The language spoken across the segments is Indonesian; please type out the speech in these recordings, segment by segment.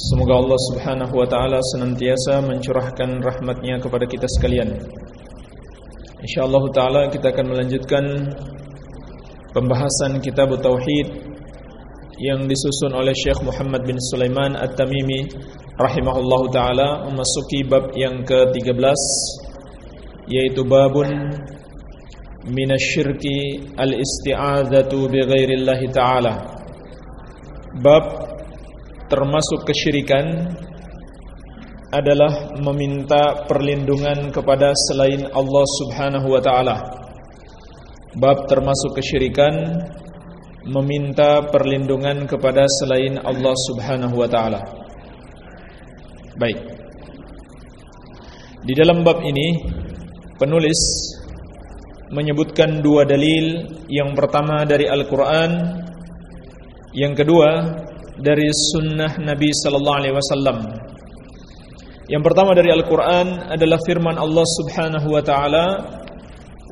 Semoga Allah subhanahu wa ta'ala senantiasa mencurahkan rahmatnya kepada kita sekalian. InsyaAllah ta'ala kita akan melanjutkan Pembahasan kitab Tauhid Yang disusun oleh Syekh Muhammad bin Sulaiman At-Tamimi Rahimahullah ta'ala Memasuki bab yang ke-13 Yaitu babun Minasyirki Al-isti'adhatu Bighairillahi ta'ala. Bab termasuk kesyirikan adalah meminta perlindungan kepada selain Allah Subhanahu wa taala. Bab termasuk kesyirikan meminta perlindungan kepada selain Allah Subhanahu wa taala. Baik. Di dalam bab ini penulis menyebutkan dua dalil, yang pertama dari Al-Qur'an, yang kedua dari sunnah Nabi sallallahu alaihi wasallam. Yang pertama dari Al-Qur'an adalah firman Allah Subhanahu wa taala,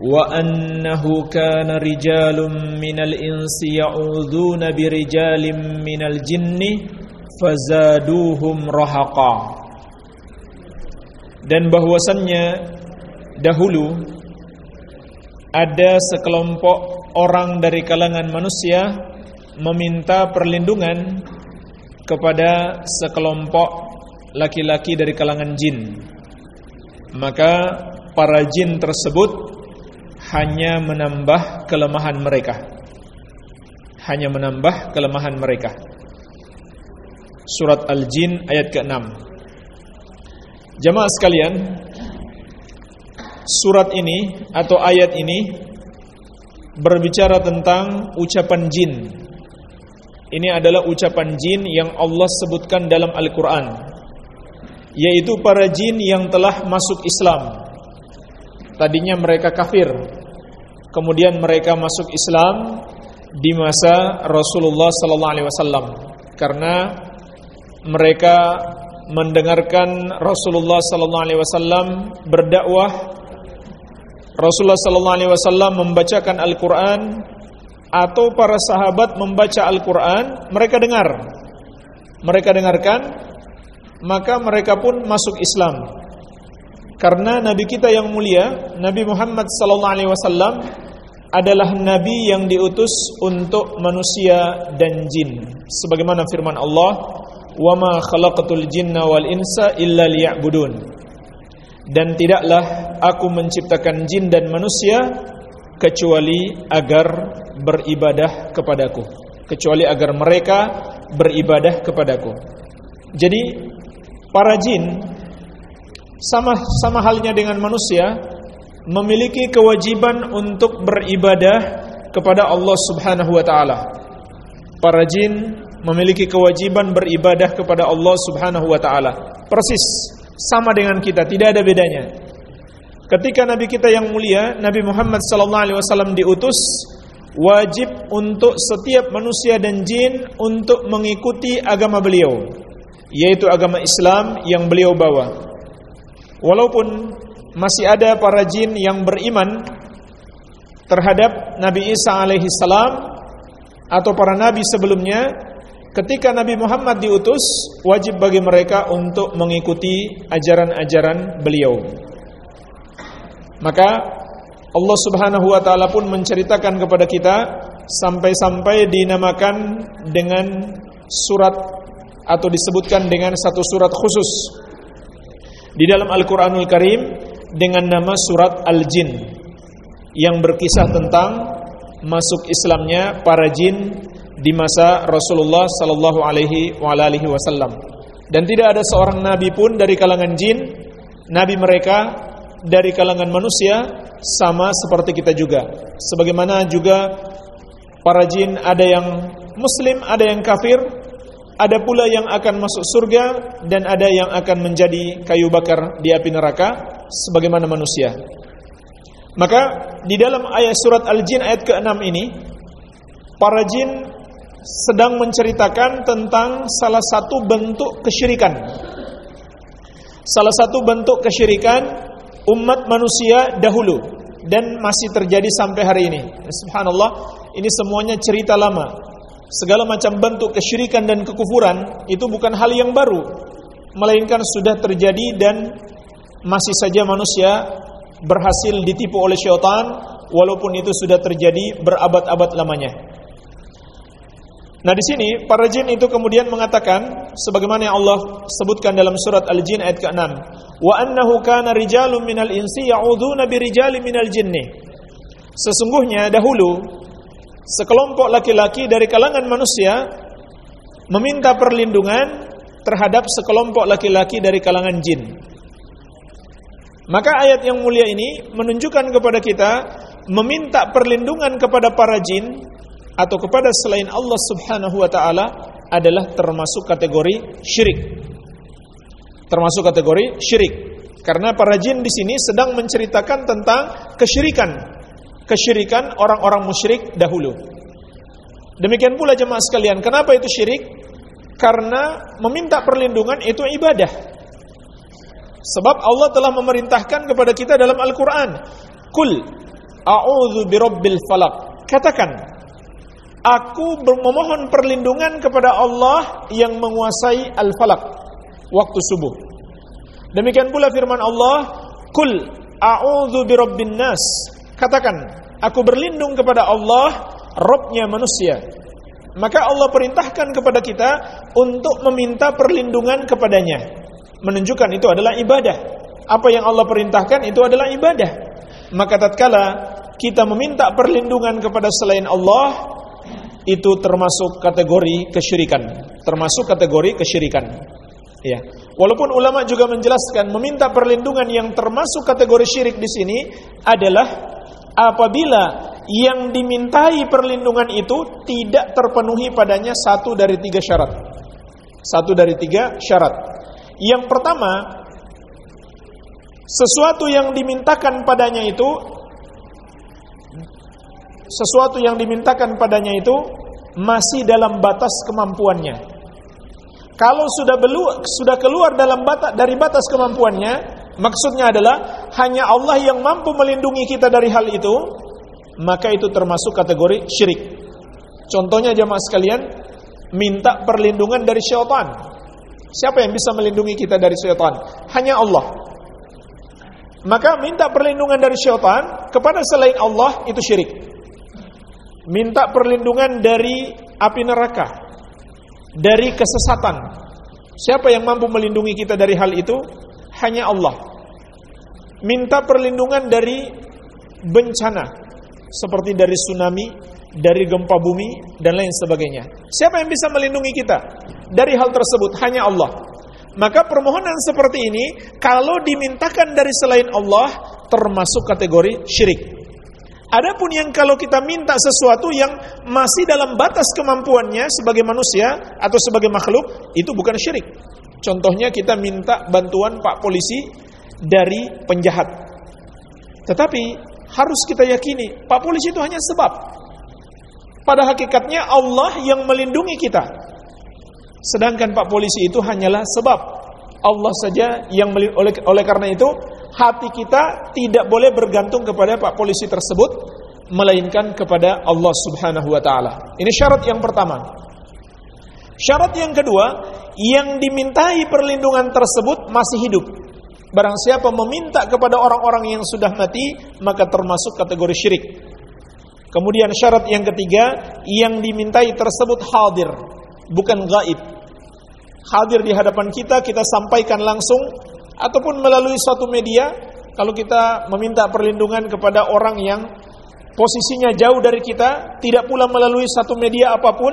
"Wa annahu kana rijalun minal insi ya'udzuuna birijalin minal jinni fazaduhum rahaqa." Dan bahwasannya dahulu ada sekelompok orang dari kalangan manusia meminta perlindungan kepada sekelompok laki-laki dari kalangan jin. Maka para jin tersebut hanya menambah kelemahan mereka. Hanya menambah kelemahan mereka. Surat Al-Jin ayat ke-6 Jamaah sekalian Surat ini atau ayat ini berbicara tentang ucapan jin ini adalah ucapan jin yang Allah sebutkan dalam Al-Quran Yaitu para jin yang telah masuk Islam. Tadinya mereka kafir Kemudian mereka masuk Islam Di masa Rasulullah SAW Karena mereka mendengarkan Rasulullah SAW berdakwah. Rasulullah SAW membacakan Al-Quran atau para sahabat membaca Al-Quran, mereka dengar, mereka dengarkan, maka mereka pun masuk Islam. Karena Nabi kita yang mulia, Nabi Muhammad SAW adalah Nabi yang diutus untuk manusia dan jin. Sebagaimana firman Allah, وَمَا خَلَقَتُ الْجِنَّ وَالْإِنسَ إِلَّا لِيَعْبُدُونَ Dan tidaklah aku menciptakan jin dan manusia kecuali agar beribadah kepadaku. Kecuali agar mereka beribadah kepadaku. Jadi para jin sama sama halnya dengan manusia memiliki kewajiban untuk beribadah kepada Allah Subhanahu wa taala. Para jin memiliki kewajiban beribadah kepada Allah Subhanahu wa taala. Persis sama dengan kita tidak ada bedanya ketika nabi kita yang mulia Nabi Muhammad sallallahu alaihi wasallam diutus wajib untuk setiap manusia dan jin untuk mengikuti agama beliau yaitu agama Islam yang beliau bawa. Walaupun masih ada para jin yang beriman terhadap Nabi Isa alaihi atau para nabi sebelumnya ketika Nabi Muhammad diutus wajib bagi mereka untuk mengikuti ajaran-ajaran beliau maka Allah Subhanahu wa taala pun menceritakan kepada kita sampai-sampai dinamakan dengan surat atau disebutkan dengan satu surat khusus di dalam Al-Qur'anul Karim dengan nama surat Al-Jin yang berkisah tentang masuk Islamnya para jin di masa Rasulullah sallallahu alaihi wasallam. Dan tidak ada seorang nabi pun dari kalangan jin, nabi mereka dari kalangan manusia sama seperti kita juga. Sebagaimana juga para jin ada yang muslim, ada yang kafir, ada pula yang akan masuk surga dan ada yang akan menjadi kayu bakar di api neraka sebagaimana manusia. Maka di dalam ayat surat Al-Jin ayat ke-6 ini para jin sedang menceritakan tentang salah satu bentuk kesyirikan. Salah satu bentuk kesyirikan umat manusia dahulu dan masih terjadi sampai hari ini. Subhanallah, ini semuanya cerita lama segala macam bentuk kesyirikan dan kekufuran itu bukan hal yang baru melainkan sudah terjadi dan masih saja manusia berhasil ditipu oleh syaitan walaupun itu sudah terjadi berabad-abad lamanya. Nah di sini para jin itu kemudian mengatakan sebagaimana yang Allah sebutkan dalam surat Al-Jin ayat ke-6, "Wa annahu kana rijalun minal insi ya'udzuuna birijalin minal jinni." Sesungguhnya dahulu sekelompok laki-laki dari kalangan manusia meminta perlindungan terhadap sekelompok laki-laki dari kalangan jin. Maka ayat yang mulia ini menunjukkan kepada kita meminta perlindungan kepada para jin atau kepada selain Allah Subhanahu wa taala adalah termasuk kategori syirik. Termasuk kategori syirik. Karena para jin di sini sedang menceritakan tentang kesyirikan kesyirikan orang-orang musyrik dahulu. Demikian pula jemaah sekalian, kenapa itu syirik? Karena meminta perlindungan itu ibadah. Sebab Allah telah memerintahkan kepada kita dalam Al-Qur'an, "Kul a'udzu birabbil falaq." Katakan, aku memohon perlindungan kepada Allah yang menguasai al-falaq, waktu subuh. Demikian pula firman Allah, "Kul a'udzu birabbin nas." Katakan, aku berlindung kepada Allah, Robnya manusia. Maka Allah perintahkan kepada kita untuk meminta perlindungan kepadanya. Menunjukkan itu adalah ibadah. Apa yang Allah perintahkan itu adalah ibadah. Maka tatkala kita meminta perlindungan kepada selain Allah, itu termasuk kategori kesyirikan. Termasuk kategori kesyirikan. Ya. Walaupun ulama juga menjelaskan meminta perlindungan yang termasuk kategori syirik di sini adalah apabila yang dimintai perlindungan itu tidak terpenuhi padanya satu dari tiga syarat. Satu dari tiga syarat. Yang pertama, sesuatu yang dimintakan padanya itu sesuatu yang dimintakan padanya itu masih dalam batas kemampuannya. Kalau sudah belu, sudah keluar dalam batas dari batas kemampuannya, maksudnya adalah hanya Allah yang mampu melindungi kita dari hal itu, maka itu termasuk kategori syirik. Contohnya jemaah sekalian, minta perlindungan dari syaitan. Siapa yang bisa melindungi kita dari syaitan? Hanya Allah. Maka minta perlindungan dari syaitan kepada selain Allah itu syirik. Minta perlindungan dari api neraka, dari kesesatan. Siapa yang mampu melindungi kita dari hal itu? Hanya Allah. Minta perlindungan dari bencana seperti dari tsunami, dari gempa bumi dan lain sebagainya. Siapa yang bisa melindungi kita dari hal tersebut? Hanya Allah. Maka permohonan seperti ini kalau dimintakan dari selain Allah termasuk kategori syirik. Adapun yang kalau kita minta sesuatu yang masih dalam batas kemampuannya sebagai manusia atau sebagai makhluk, itu bukan syirik. Contohnya kita minta bantuan Pak Polisi dari penjahat. Tetapi harus kita yakini, Pak Polisi itu hanya sebab. Pada hakikatnya Allah yang melindungi kita. Sedangkan Pak Polisi itu hanyalah sebab. Allah saja yang oleh oleh karena itu hati kita tidak boleh bergantung kepada Pak Polisi tersebut melainkan kepada Allah Subhanahu wa taala. Ini syarat yang pertama. Syarat yang kedua, yang dimintai perlindungan tersebut masih hidup. Barang siapa meminta kepada orang-orang yang sudah mati, maka termasuk kategori syirik. Kemudian syarat yang ketiga, yang dimintai tersebut hadir, bukan gaib. Hadir di hadapan kita, kita sampaikan langsung ataupun melalui suatu media kalau kita meminta perlindungan kepada orang yang posisinya jauh dari kita, tidak pula melalui satu media apa pun,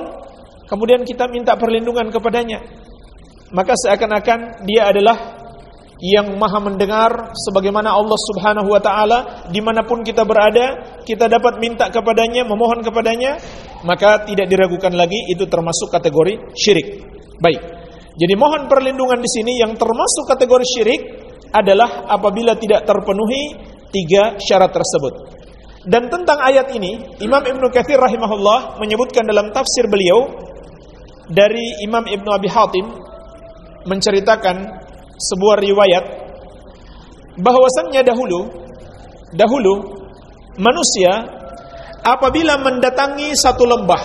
kemudian kita minta perlindungan kepadanya. Maka seakan-akan dia adalah yang maha mendengar sebagaimana Allah subhanahu wa ta'ala di mana pun kita berada kita dapat minta kepadanya memohon kepadanya maka tidak diragukan lagi itu termasuk kategori syirik Baik. Jadi mohon perlindungan di sini yang termasuk kategori syirik adalah apabila tidak terpenuhi tiga syarat tersebut. Dan tentang ayat ini, Imam Ibnu Katsir rahimahullah menyebutkan dalam tafsir beliau dari Imam Ibnu Abi Hatim menceritakan sebuah riwayat bahwasannya dahulu dahulu manusia apabila mendatangi satu lembah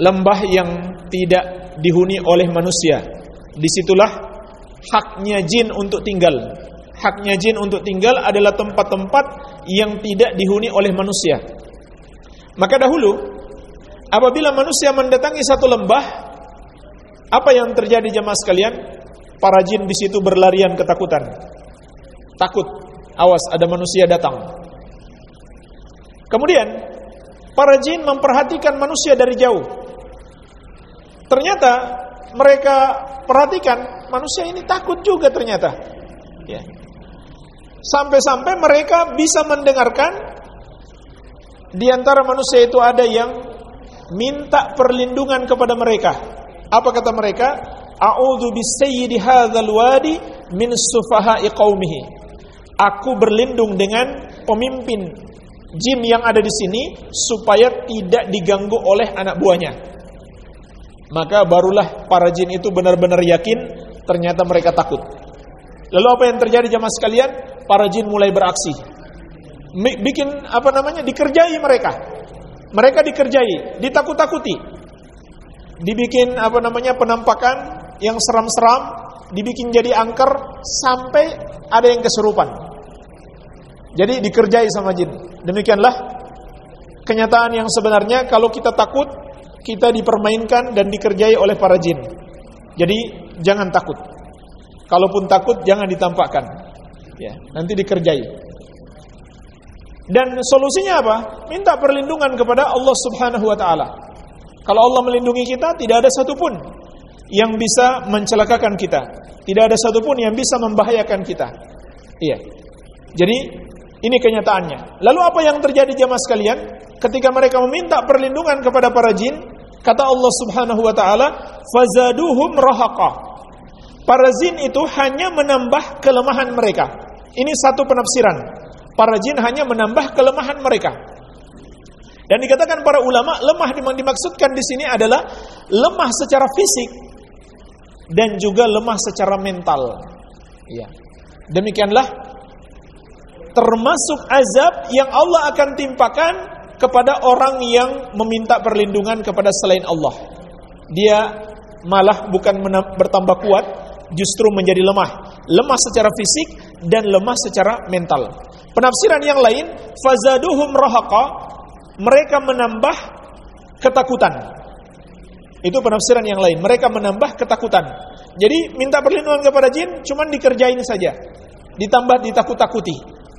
lembah yang tidak dihuni oleh manusia. Di situlah haknya jin untuk tinggal. Haknya jin untuk tinggal adalah tempat-tempat yang tidak dihuni oleh manusia. Maka dahulu apabila manusia mendatangi satu lembah apa yang terjadi jemaah sekalian? Para jin di situ berlarian ketakutan. Takut awas ada manusia datang. Kemudian para jin memperhatikan manusia dari jauh Ternyata mereka perhatikan manusia ini takut juga ternyata. Ya. Sampai-sampai mereka bisa mendengarkan di antara manusia itu ada yang minta perlindungan kepada mereka. Apa kata mereka? A'udzu bisayyidi hadzal wadi min sufaha'i qaumihi. Aku berlindung dengan pemimpin jin yang ada di sini supaya tidak diganggu oleh anak buahnya. Maka barulah para jin itu benar-benar yakin ternyata mereka takut. Lalu apa yang terjadi jamaah sekalian? Para jin mulai beraksi. Bikin apa namanya? Dikerjai mereka. Mereka dikerjai, ditakut-takuti. Dibikin apa namanya? penampakan yang seram-seram, dibikin jadi angker sampai ada yang kesurupan. Jadi dikerjai sama jin. Demikianlah kenyataan yang sebenarnya kalau kita takut kita dipermainkan dan dikerjai oleh para jin. Jadi jangan takut. Kalaupun takut jangan ditampakkan. Ya, nanti dikerjai. Dan solusinya apa? Minta perlindungan kepada Allah Subhanahu wa taala. Kalau Allah melindungi kita, tidak ada satupun yang bisa mencelakakan kita. Tidak ada satupun yang bisa membahayakan kita. Iya. Jadi ini kenyataannya. Lalu apa yang terjadi jamaah sekalian? Ketika mereka meminta perlindungan kepada para jin, Kata Allah Subhanahu wa taala, "Fazaduhum rahaqa." Para jin itu hanya menambah kelemahan mereka. Ini satu penafsiran. Para jin hanya menambah kelemahan mereka. Dan dikatakan para ulama, lemah yang dimaksudkan di sini adalah lemah secara fisik dan juga lemah secara mental. Ya. Demikianlah termasuk azab yang Allah akan timpakan kepada orang yang meminta perlindungan kepada selain Allah. Dia malah bukan bertambah kuat, justru menjadi lemah. Lemah secara fisik dan lemah secara mental. Penafsiran yang lain, fazaduhum rahaqa, mereka menambah ketakutan. Itu penafsiran yang lain, mereka menambah ketakutan. Jadi minta perlindungan kepada jin cuman dikerjain saja. Ditambah ditakut-takuti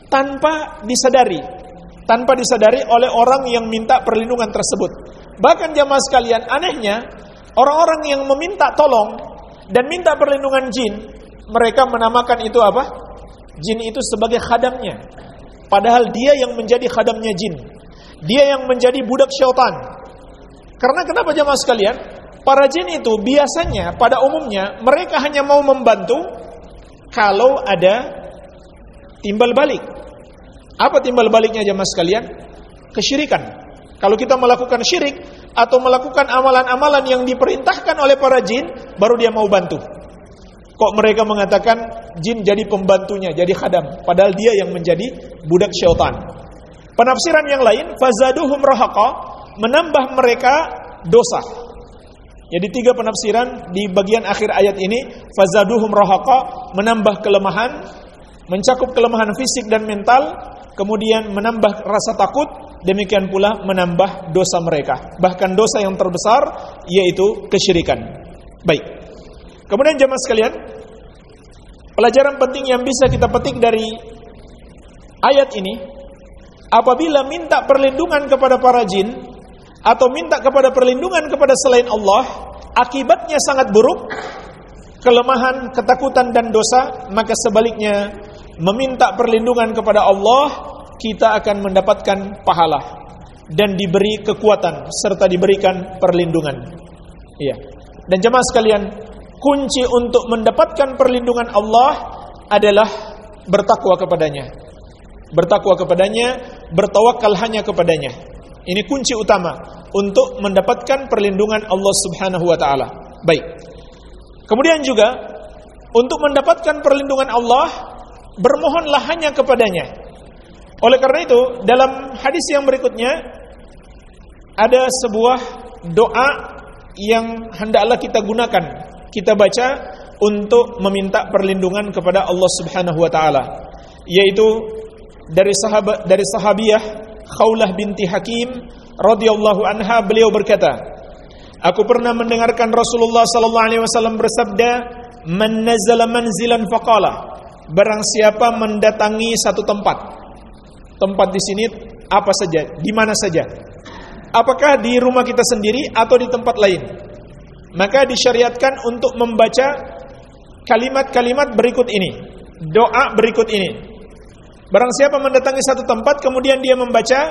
tanpa disadari tanpa disadari oleh orang yang minta perlindungan tersebut. Bahkan jamaah sekalian, anehnya orang-orang yang meminta tolong dan minta perlindungan jin, mereka menamakan itu apa? Jin itu sebagai khadamnya. Padahal dia yang menjadi khadamnya jin. Dia yang menjadi budak syaitan. Karena kenapa jamaah sekalian? Para jin itu biasanya pada umumnya mereka hanya mau membantu kalau ada timbal balik apa timbal baliknya jemaah sekalian? Kesyirikan. Kalau kita melakukan syirik atau melakukan amalan-amalan yang diperintahkan oleh para jin, baru dia mau bantu. Kok mereka mengatakan jin jadi pembantunya, jadi khadam, padahal dia yang menjadi budak syaitan. Penafsiran yang lain, fazaduhum rahaqa, menambah mereka dosa. Jadi tiga penafsiran di bagian akhir ayat ini, fazaduhum rahaqa, menambah kelemahan, mencakup kelemahan fisik dan mental, kemudian menambah rasa takut, demikian pula menambah dosa mereka. Bahkan dosa yang terbesar yaitu kesyirikan. Baik. Kemudian jemaah sekalian, pelajaran penting yang bisa kita petik dari ayat ini, apabila minta perlindungan kepada para jin atau minta kepada perlindungan kepada selain Allah, akibatnya sangat buruk, kelemahan, ketakutan dan dosa, maka sebaliknya meminta perlindungan kepada Allah, kita akan mendapatkan pahala dan diberi kekuatan serta diberikan perlindungan. Iya. Dan jemaah sekalian, kunci untuk mendapatkan perlindungan Allah adalah bertakwa kepadanya. Bertakwa kepadanya, bertawakal hanya kepadanya. Ini kunci utama untuk mendapatkan perlindungan Allah Subhanahu wa taala. Baik. Kemudian juga untuk mendapatkan perlindungan Allah, bermohonlah hanya kepadanya. Oleh karena itu, dalam hadis yang berikutnya ada sebuah doa yang hendaklah kita gunakan, kita baca untuk meminta perlindungan kepada Allah Subhanahu wa taala, yaitu dari sahabat dari sahabiah Khawlah binti Hakim radhiyallahu anha beliau berkata, Aku pernah mendengarkan Rasulullah sallallahu alaihi wasallam bersabda, "Man nazala manzilan faqala." Barang siapa mendatangi satu tempat. Tempat di sini apa saja, di mana saja. Apakah di rumah kita sendiri atau di tempat lain? Maka disyariatkan untuk membaca kalimat-kalimat berikut ini, doa berikut ini. Barang siapa mendatangi satu tempat kemudian dia membaca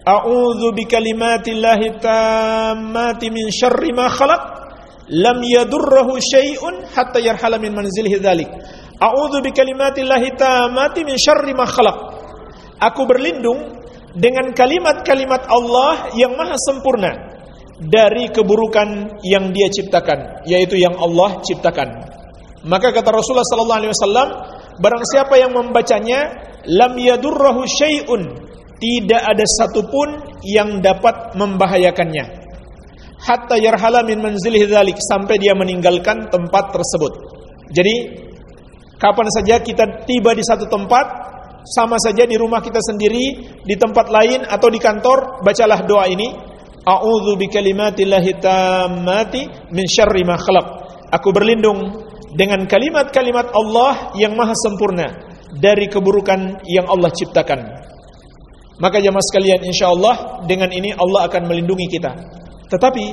A'udzu bikalimatillahi tammati min syarri ma khalaq lam yadurruhu syai'un hatta yarhala min manzilihi dzalik. A'udzu bikalimatillahi tammati min syarri ma khalaq. Aku berlindung dengan kalimat-kalimat Allah yang maha sempurna dari keburukan yang Dia ciptakan, yaitu yang Allah ciptakan. Maka kata Rasulullah sallallahu alaihi wasallam, barang siapa yang membacanya, lam yadurruhu syai'un tidak ada satupun yang dapat membahayakannya hatta yarhala min manzilihi dzalik sampai dia meninggalkan tempat tersebut. Jadi kapan saja kita tiba di satu tempat sama saja di rumah kita sendiri, di tempat lain atau di kantor, bacalah doa ini. A'udzu bikalimatillahi tammati min syarri ma khalaq. Aku berlindung dengan kalimat-kalimat Allah yang maha sempurna dari keburukan yang Allah ciptakan. Maka jemaah sekalian insyaallah dengan ini Allah akan melindungi kita. Tetapi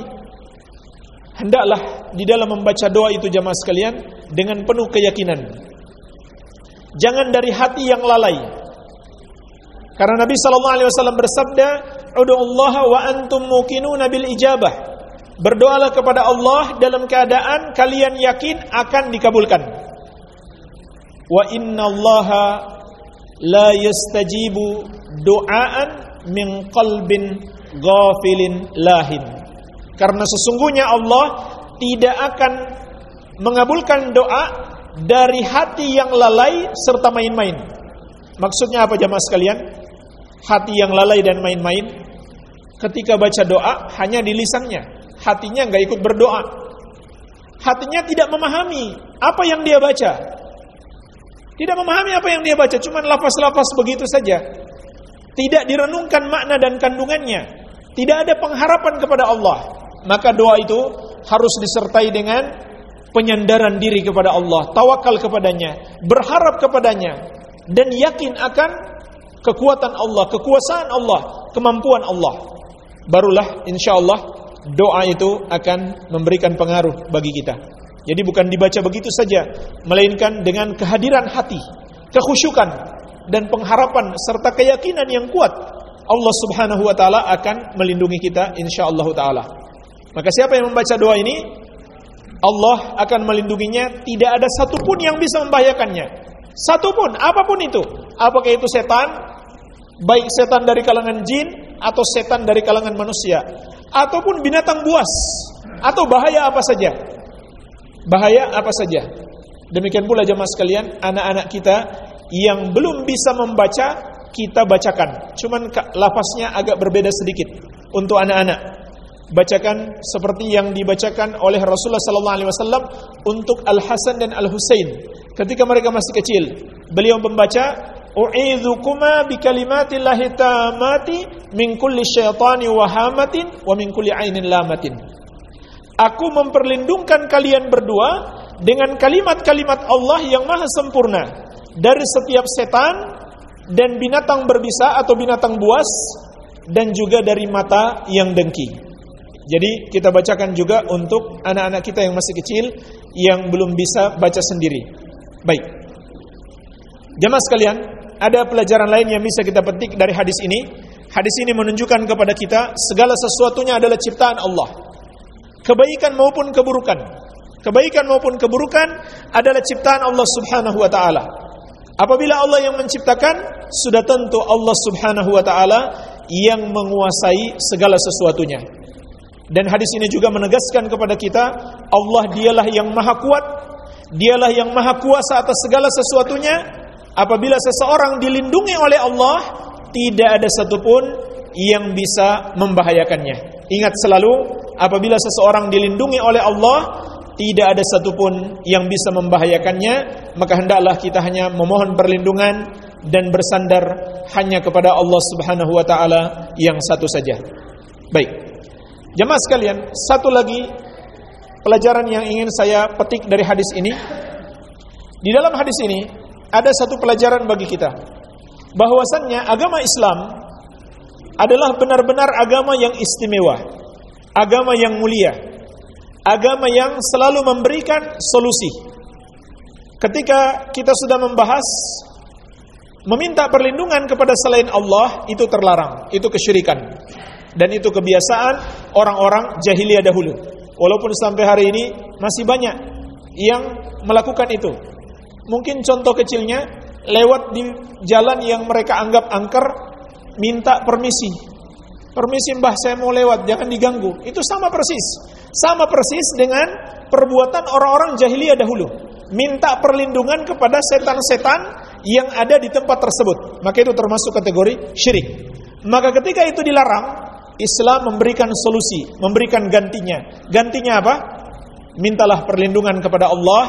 hendaklah di dalam membaca doa itu jemaah sekalian dengan penuh keyakinan. Jangan dari hati yang lalai. Karena Nabi sallallahu alaihi wasallam bersabda, Allah wa antum muqinuna bil ijabah." Berdoalah kepada Allah dalam keadaan kalian yakin akan dikabulkan. Wa inna Allaha la yastajibu doaan min qalbin ghafilin lahin. Karena sesungguhnya Allah tidak akan mengabulkan doa dari hati yang lalai serta main-main. Maksudnya apa jamaah sekalian? Hati yang lalai dan main-main ketika baca doa hanya di lisannya, hatinya nggak ikut berdoa. Hatinya tidak memahami apa yang dia baca. Tidak memahami apa yang dia baca, cuma lafaz-lafaz begitu saja tidak direnungkan makna dan kandungannya, tidak ada pengharapan kepada Allah, maka doa itu harus disertai dengan penyandaran diri kepada Allah, tawakal kepadanya, berharap kepadanya dan yakin akan kekuatan Allah, kekuasaan Allah, kemampuan Allah. Barulah insyaallah doa itu akan memberikan pengaruh bagi kita. Jadi bukan dibaca begitu saja, melainkan dengan kehadiran hati, kekhusyukan, dan pengharapan serta keyakinan yang kuat Allah Subhanahu wa taala akan melindungi kita insyaallah taala. Maka siapa yang membaca doa ini Allah akan melindunginya, tidak ada satupun yang bisa membahayakannya. Satupun, apa pun itu. Apakah itu setan, baik setan dari kalangan jin atau setan dari kalangan manusia, ataupun binatang buas, atau bahaya apa saja. Bahaya apa saja. Demikian pula jemaah sekalian, anak-anak kita yang belum bisa membaca kita bacakan. Cuman lafaznya agak berbeda sedikit untuk anak-anak. Bacakan seperti yang dibacakan oleh Rasulullah sallallahu alaihi wasallam untuk Al Hasan dan Al Husain ketika mereka masih kecil. Beliau membaca U'idzukuma bikalimatillahi tamati min kulli syaitani wahamatin wa min kulli ainin lamatin. Aku memperlindungkan kalian berdua dengan kalimat-kalimat Allah yang maha sempurna dari setiap setan dan binatang berbisa atau binatang buas dan juga dari mata yang dengki. Jadi kita bacakan juga untuk anak-anak kita yang masih kecil yang belum bisa baca sendiri. Baik. Jemaah sekalian, ada pelajaran lain yang bisa kita petik dari hadis ini. Hadis ini menunjukkan kepada kita segala sesuatunya adalah ciptaan Allah. kebaikan maupun keburukan. Kebaikan maupun keburukan adalah ciptaan Allah Subhanahu wa taala. Apabila Allah yang menciptakan, sudah tentu Allah Subhanahu wa taala yang menguasai segala sesuatunya. Dan hadis ini juga menegaskan kepada kita, Allah dialah yang maha kuat, dialah yang maha kuasa atas segala sesuatunya. Apabila seseorang dilindungi oleh Allah, tidak ada satupun yang bisa membahayakannya. Ingat selalu, apabila seseorang dilindungi oleh Allah, tidak ada satupun yang bisa membahayakannya, maka hendaklah kita hanya memohon perlindungan dan bersandar hanya kepada Allah Subhanahu wa taala yang satu saja. Baik. Jemaah sekalian, satu lagi pelajaran yang ingin saya petik dari hadis ini. Di dalam hadis ini ada satu pelajaran bagi kita bahwasannya agama Islam adalah benar-benar agama yang istimewa, agama yang mulia, agama yang selalu memberikan solusi. Ketika kita sudah membahas meminta perlindungan kepada selain Allah itu terlarang, itu kesyirikan. Dan itu kebiasaan orang-orang jahiliyah dahulu. Walaupun sampai hari ini masih banyak yang melakukan itu. Mungkin contoh kecilnya lewat di jalan yang mereka anggap angker minta permisi. Permisi mbah saya mau lewat, jangan diganggu. Itu sama persis. Sama persis dengan perbuatan orang-orang jahiliyah dahulu. Minta perlindungan kepada setan-setan yang ada di tempat tersebut. Maka itu termasuk kategori syirik. Maka ketika itu dilarang, Islam memberikan solusi, memberikan gantinya. Gantinya apa? Mintalah perlindungan kepada Allah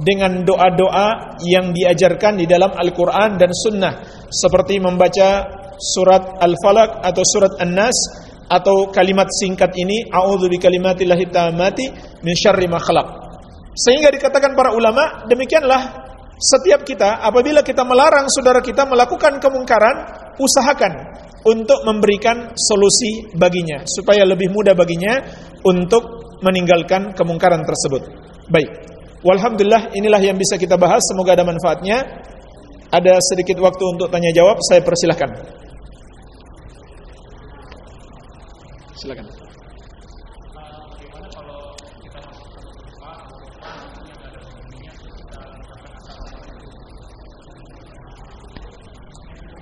dengan doa-doa yang diajarkan di dalam Al-Quran dan Sunnah. Seperti membaca surat Al-Falaq atau surat An-Nas atau kalimat singkat ini a'udzu bikalimatillahi tammati min syarri ma khalaq. Sehingga dikatakan para ulama demikianlah setiap kita apabila kita melarang saudara kita melakukan kemungkaran usahakan untuk memberikan solusi baginya supaya lebih mudah baginya untuk meninggalkan kemungkaran tersebut. Baik. Walhamdulillah inilah yang bisa kita bahas semoga ada manfaatnya. Ada sedikit waktu untuk tanya jawab, saya persilahkan. Silakan.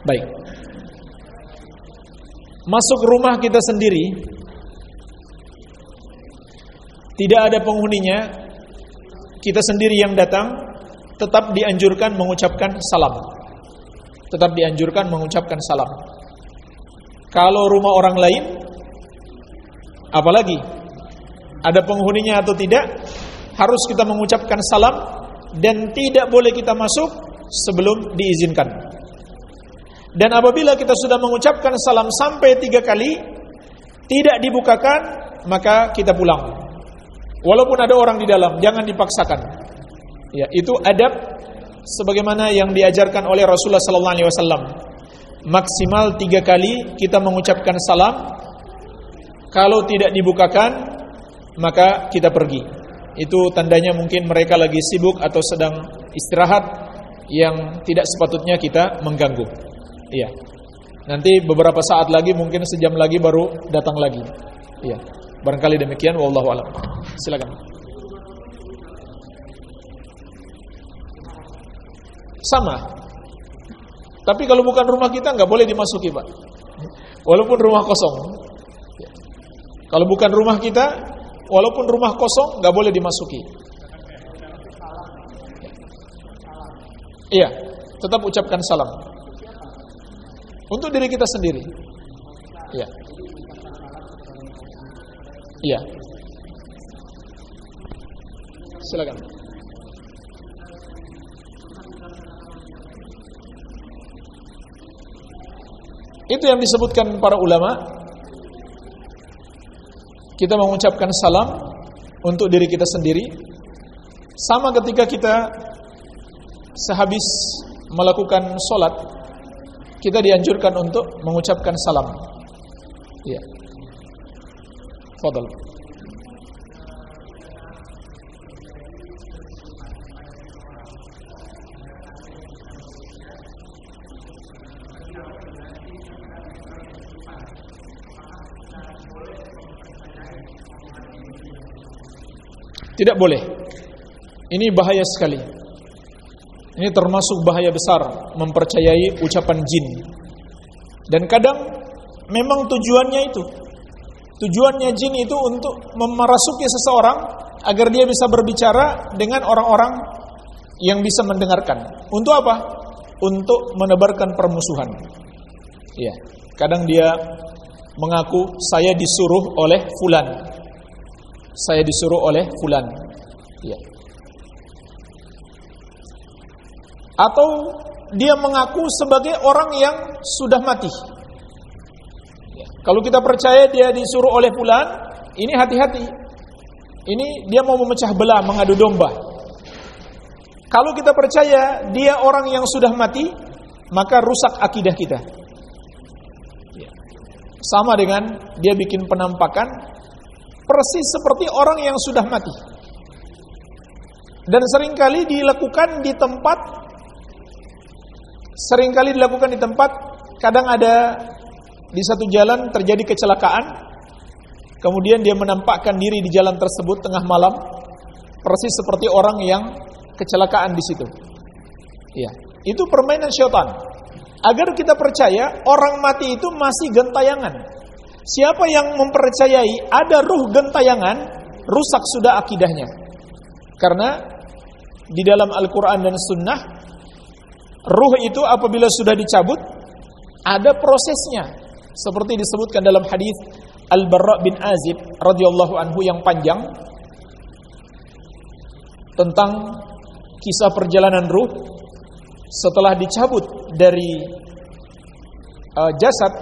Baik. Masuk rumah kita sendiri tidak ada penghuninya, kita sendiri yang datang tetap dianjurkan mengucapkan salam. Tetap dianjurkan mengucapkan salam. Kalau rumah orang lain Apalagi ada penghuninya atau tidak, harus kita mengucapkan salam dan tidak boleh kita masuk sebelum diizinkan. Dan apabila kita sudah mengucapkan salam sampai tiga kali, tidak dibukakan, maka kita pulang. Walaupun ada orang di dalam, jangan dipaksakan. Ya, itu adab sebagaimana yang diajarkan oleh Rasulullah wasallam. Maksimal tiga kali kita mengucapkan salam kalau tidak dibukakan, maka kita pergi. Itu tandanya mungkin mereka lagi sibuk atau sedang istirahat yang tidak sepatutnya kita mengganggu. Iya. Nanti beberapa saat lagi mungkin sejam lagi baru datang lagi. Iya. Barangkali demikian wallahu alam. Silakan. Sama. Tapi kalau bukan rumah kita nggak boleh dimasuki, Pak. Walaupun rumah kosong. Kalau bukan rumah kita, walaupun rumah kosong, nggak boleh dimasuki. Iya, tetap ucapkan salam. Untuk diri kita sendiri. Iya. Iya. Silakan. Itu yang disebutkan para ulama kita mengucapkan salam untuk diri kita sendiri sama ketika kita sehabis melakukan solat kita dianjurkan untuk mengucapkan salam ya Fadal Tidak boleh. Ini bahaya sekali. Ini termasuk bahaya besar mempercayai ucapan jin. Dan kadang memang tujuannya itu. Tujuannya jin itu untuk memarasuki seseorang agar dia bisa berbicara dengan orang-orang yang bisa mendengarkan. Untuk apa? Untuk menebarkan permusuhan. Iya. Kadang dia mengaku saya disuruh oleh fulan. Saya disuruh oleh fulan. Ya. Atau dia mengaku sebagai orang yang sudah mati. Ya. Kalau kita percaya dia disuruh oleh fulan, ini hati-hati. Ini dia mau memecah belah, mengadu domba. Kalau kita percaya dia orang yang sudah mati, maka rusak akidah kita. Sama dengan dia bikin penampakan persis seperti orang yang sudah mati. Dan sering kali dilakukan di tempat sering kali dilakukan di tempat kadang ada di satu jalan terjadi kecelakaan kemudian dia menampakkan diri di jalan tersebut tengah malam persis seperti orang yang kecelakaan di situ. Iya, itu permainan syaitan agar kita percaya orang mati itu masih gentayangan. Siapa yang mempercayai ada ruh gentayangan, rusak sudah akidahnya. Karena di dalam Al-Quran dan Sunnah, ruh itu apabila sudah dicabut, ada prosesnya. Seperti disebutkan dalam hadis Al-Barra bin Azib radhiyallahu anhu yang panjang tentang kisah perjalanan ruh setelah dicabut dari uh, jasad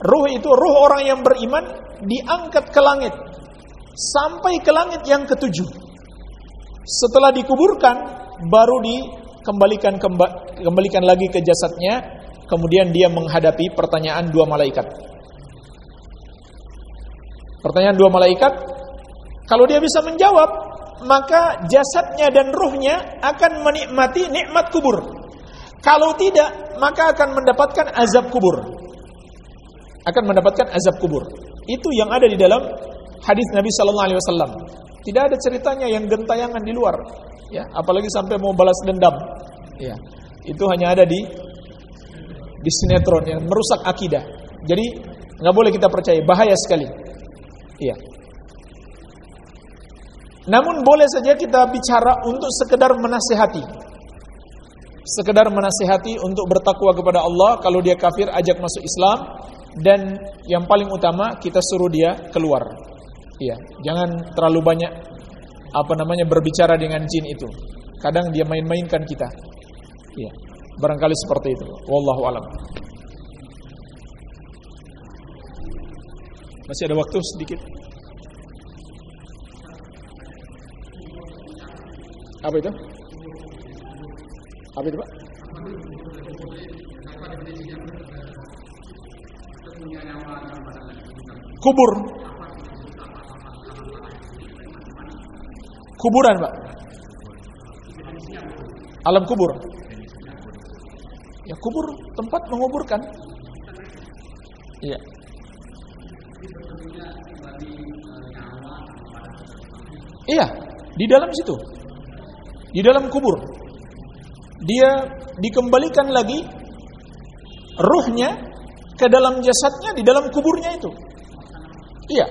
ruh itu ruh orang yang beriman diangkat ke langit sampai ke langit yang ketujuh setelah dikuburkan baru dikembalikan kemba, kembalikan lagi ke jasadnya kemudian dia menghadapi pertanyaan dua malaikat pertanyaan dua malaikat kalau dia bisa menjawab maka jasadnya dan ruhnya akan menikmati nikmat kubur. Kalau tidak, maka akan mendapatkan azab kubur. Akan mendapatkan azab kubur. Itu yang ada di dalam hadis Nabi sallallahu alaihi wasallam. Tidak ada ceritanya yang gentayangan di luar, ya, apalagi sampai mau balas dendam. Ya. Itu hanya ada di di sinetron yang merusak akidah. Jadi nggak boleh kita percaya, bahaya sekali. Iya. Namun boleh saja kita bicara untuk sekedar menasehati. Sekedar menasehati untuk bertakwa kepada Allah, kalau dia kafir ajak masuk Islam dan yang paling utama kita suruh dia keluar. Iya, jangan terlalu banyak apa namanya berbicara dengan jin itu. Kadang dia main-mainkan kita. Iya. Barangkali seperti itu. Wallahu alam. Masih ada waktu sedikit. Apa itu? Apa itu, Pak? Kubur. Kuburan, Pak. Alam kubur. Ya, kubur tempat menguburkan. Iya. Iya, di dalam situ di dalam kubur. Dia dikembalikan lagi ruhnya ke dalam jasadnya di dalam kuburnya itu. Iya.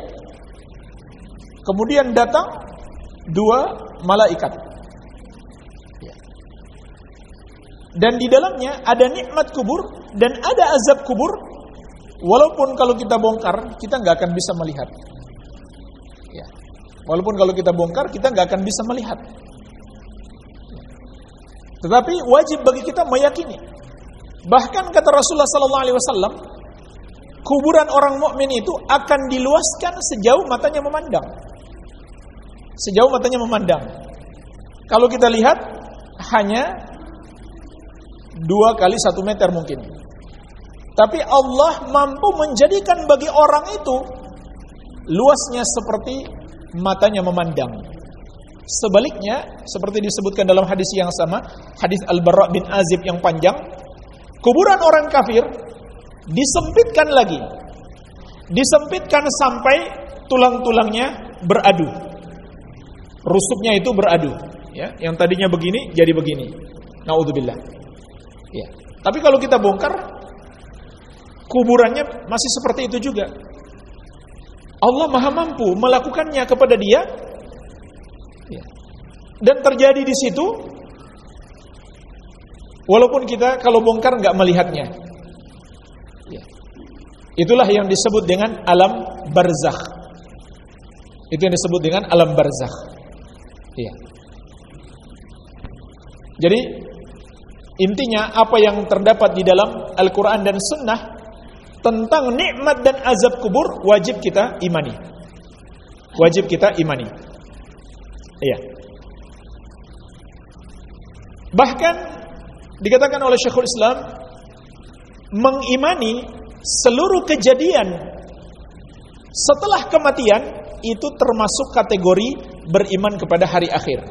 Kemudian datang dua malaikat. Iya. Dan di dalamnya ada nikmat kubur dan ada azab kubur. Walaupun kalau kita bongkar, kita nggak akan bisa melihat. Ya. Walaupun kalau kita bongkar, kita nggak akan bisa melihat. Tetapi wajib bagi kita meyakini. Bahkan kata Rasulullah sallallahu alaihi wasallam, kuburan orang mukmin itu akan diluaskan sejauh matanya memandang. Sejauh matanya memandang. Kalau kita lihat hanya dua kali satu meter mungkin. Tapi Allah mampu menjadikan bagi orang itu luasnya seperti matanya memandang. Sebaliknya, seperti disebutkan dalam hadis yang sama, hadis Al-Bara bin Azib yang panjang, kuburan orang kafir disempitkan lagi. Disempitkan sampai tulang-tulangnya beradu. Rusuknya itu beradu, ya. Yang tadinya begini jadi begini. Nauzubillah. Ya. Tapi kalau kita bongkar kuburannya masih seperti itu juga. Allah Maha mampu melakukannya kepada dia. Ya. Dan terjadi di situ walaupun kita kalau bongkar nggak melihatnya. Ya. Itulah yang disebut dengan alam barzakh. Itu yang disebut dengan alam barzakh. Iya. Jadi intinya apa yang terdapat di dalam Al-Qur'an dan Sunnah tentang nikmat dan azab kubur wajib kita imani. Wajib kita imani. Iya. Bahkan dikatakan oleh Syekhul Islam mengimani seluruh kejadian setelah kematian itu termasuk kategori beriman kepada hari akhir.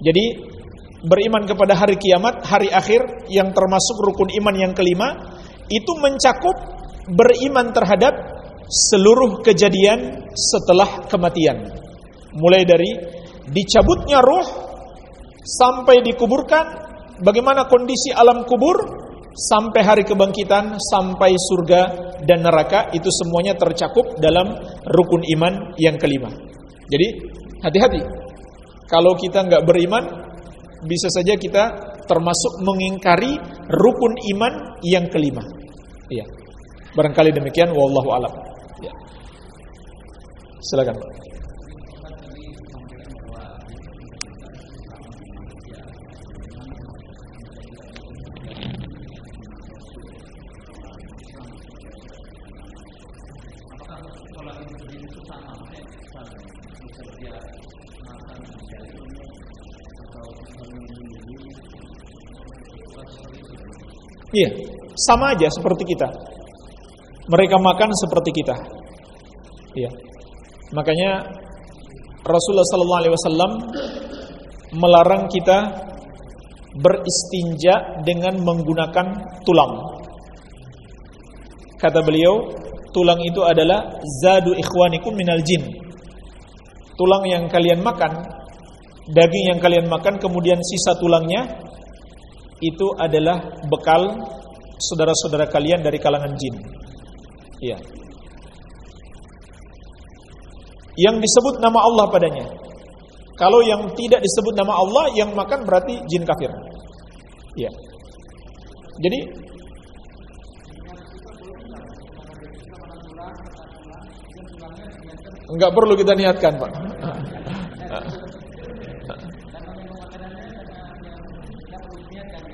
Jadi beriman kepada hari kiamat, hari akhir yang termasuk rukun iman yang kelima itu mencakup beriman terhadap seluruh kejadian setelah kematian. Mulai dari dicabutnya roh sampai dikuburkan, bagaimana kondisi alam kubur sampai hari kebangkitan, sampai surga dan neraka itu semuanya tercakup dalam rukun iman yang kelima. Jadi hati-hati. Kalau kita nggak beriman, bisa saja kita termasuk mengingkari rukun iman yang kelima. Iya. Barangkali demikian wallahu alam. Ya. Silakan. Iya, sama aja seperti kita. Mereka makan seperti kita. Iya. Makanya Rasulullah sallallahu alaihi wasallam melarang kita beristinja dengan menggunakan tulang. Kata beliau, tulang itu adalah zadu ikhwanikum minal jin. Tulang yang kalian makan, daging yang kalian makan kemudian sisa tulangnya itu adalah bekal saudara-saudara kalian dari kalangan jin. Iya. Yang disebut nama Allah padanya. Kalau yang tidak disebut nama Allah, yang makan berarti jin kafir. Iya. Jadi enggak perlu kita niatkan, Pak.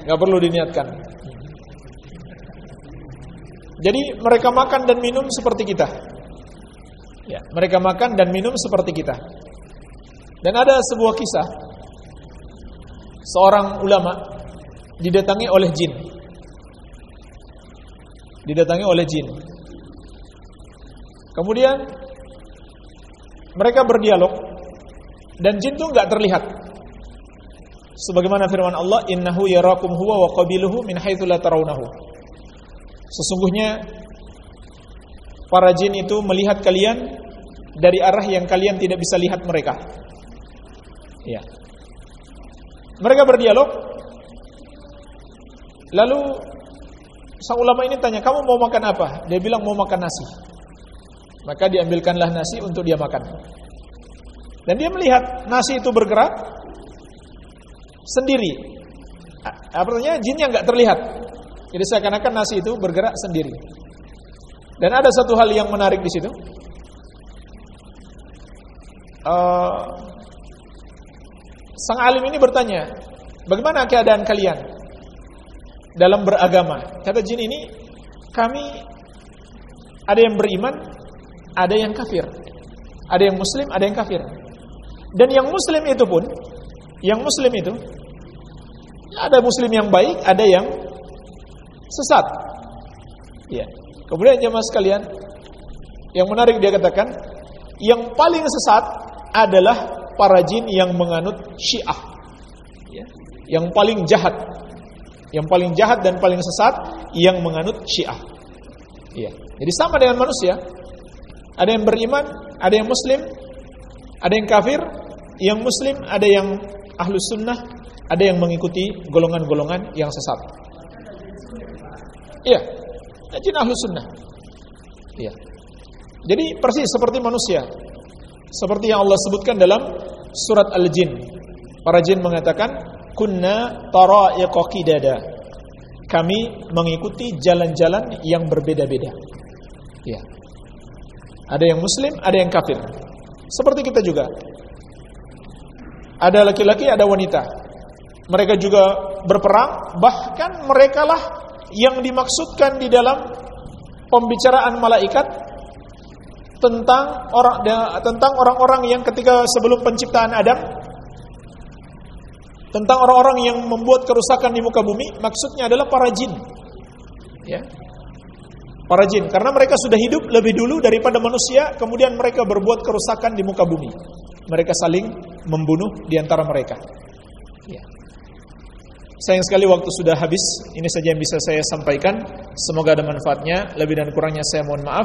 nggak perlu diniatkan. Jadi mereka makan dan minum seperti kita. Ya, mereka makan dan minum seperti kita. Dan ada sebuah kisah seorang ulama didatangi oleh jin. Didatangi oleh jin. Kemudian mereka berdialog. Dan jin itu nggak terlihat. Sebagaimana firman Allah innahu yarakum huwa wa qabiluhu min haitsu sesungguhnya para jin itu melihat kalian dari arah yang kalian tidak bisa lihat mereka. Ya mereka berdialog. Lalu sang ulama ini tanya kamu mau makan apa? Dia bilang mau makan nasi maka diambilkanlah nasi untuk dia makan dan dia melihat nasi itu bergerak sendiri. Artinya jinnya nggak terlihat. Jadi seakan-akan nasi itu bergerak sendiri. Dan ada satu hal yang menarik di situ. Uh, sang alim ini bertanya, bagaimana keadaan kalian dalam beragama? Kata jin ini, kami ada yang beriman, ada yang kafir. Ada yang muslim, ada yang kafir. Dan yang muslim itu pun, yang muslim itu ada muslim yang baik, ada yang sesat. Ya. Kemudian jemaah sekalian, yang menarik dia katakan, yang paling sesat adalah para jin yang menganut Syiah. Ya. Yang paling jahat. Yang paling jahat dan paling sesat yang menganut Syiah. Ya. Jadi sama dengan manusia. Ada yang beriman, ada yang muslim, ada yang kafir, Yang muslim ada yang ahlus sunnah, ada yang mengikuti golongan-golongan yang sesat. Iya, jin ahlus sunnah. Iya. Jadi persis seperti manusia. Seperti yang Allah sebutkan dalam surat Al-Jin. Para jin mengatakan, "Kunna tara'iqa qidada." Kami mengikuti jalan-jalan yang berbeda-beda. Ya. Ada yang muslim, ada yang kafir. Seperti kita juga. Ada laki-laki, ada wanita. Mereka juga berperang, bahkan merekalah yang dimaksudkan di dalam pembicaraan malaikat tentang orang tentang orang-orang yang ketika sebelum penciptaan Adam tentang orang-orang yang membuat kerusakan di muka bumi maksudnya adalah para jin ya para jin karena mereka sudah hidup lebih dulu daripada manusia kemudian mereka berbuat kerusakan di muka bumi mereka saling membunuh di antara mereka ya Sayang sekali waktu sudah habis. Ini saja yang bisa saya sampaikan. Semoga ada manfaatnya. Lebih dan kurangnya saya mohon maaf.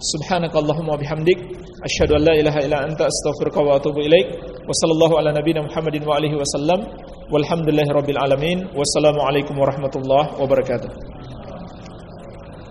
Subhanakallahumma bihamdik asyhadu an la ilaha illa anta astaghfiruka wa atubu ilaik. Wa sallallahu ala nabiyyina Muhammadin wa alihi wasallam. Walhamdulillahirabbil alamin. Wassalamu alaikum warahmatullahi wabarakatuh.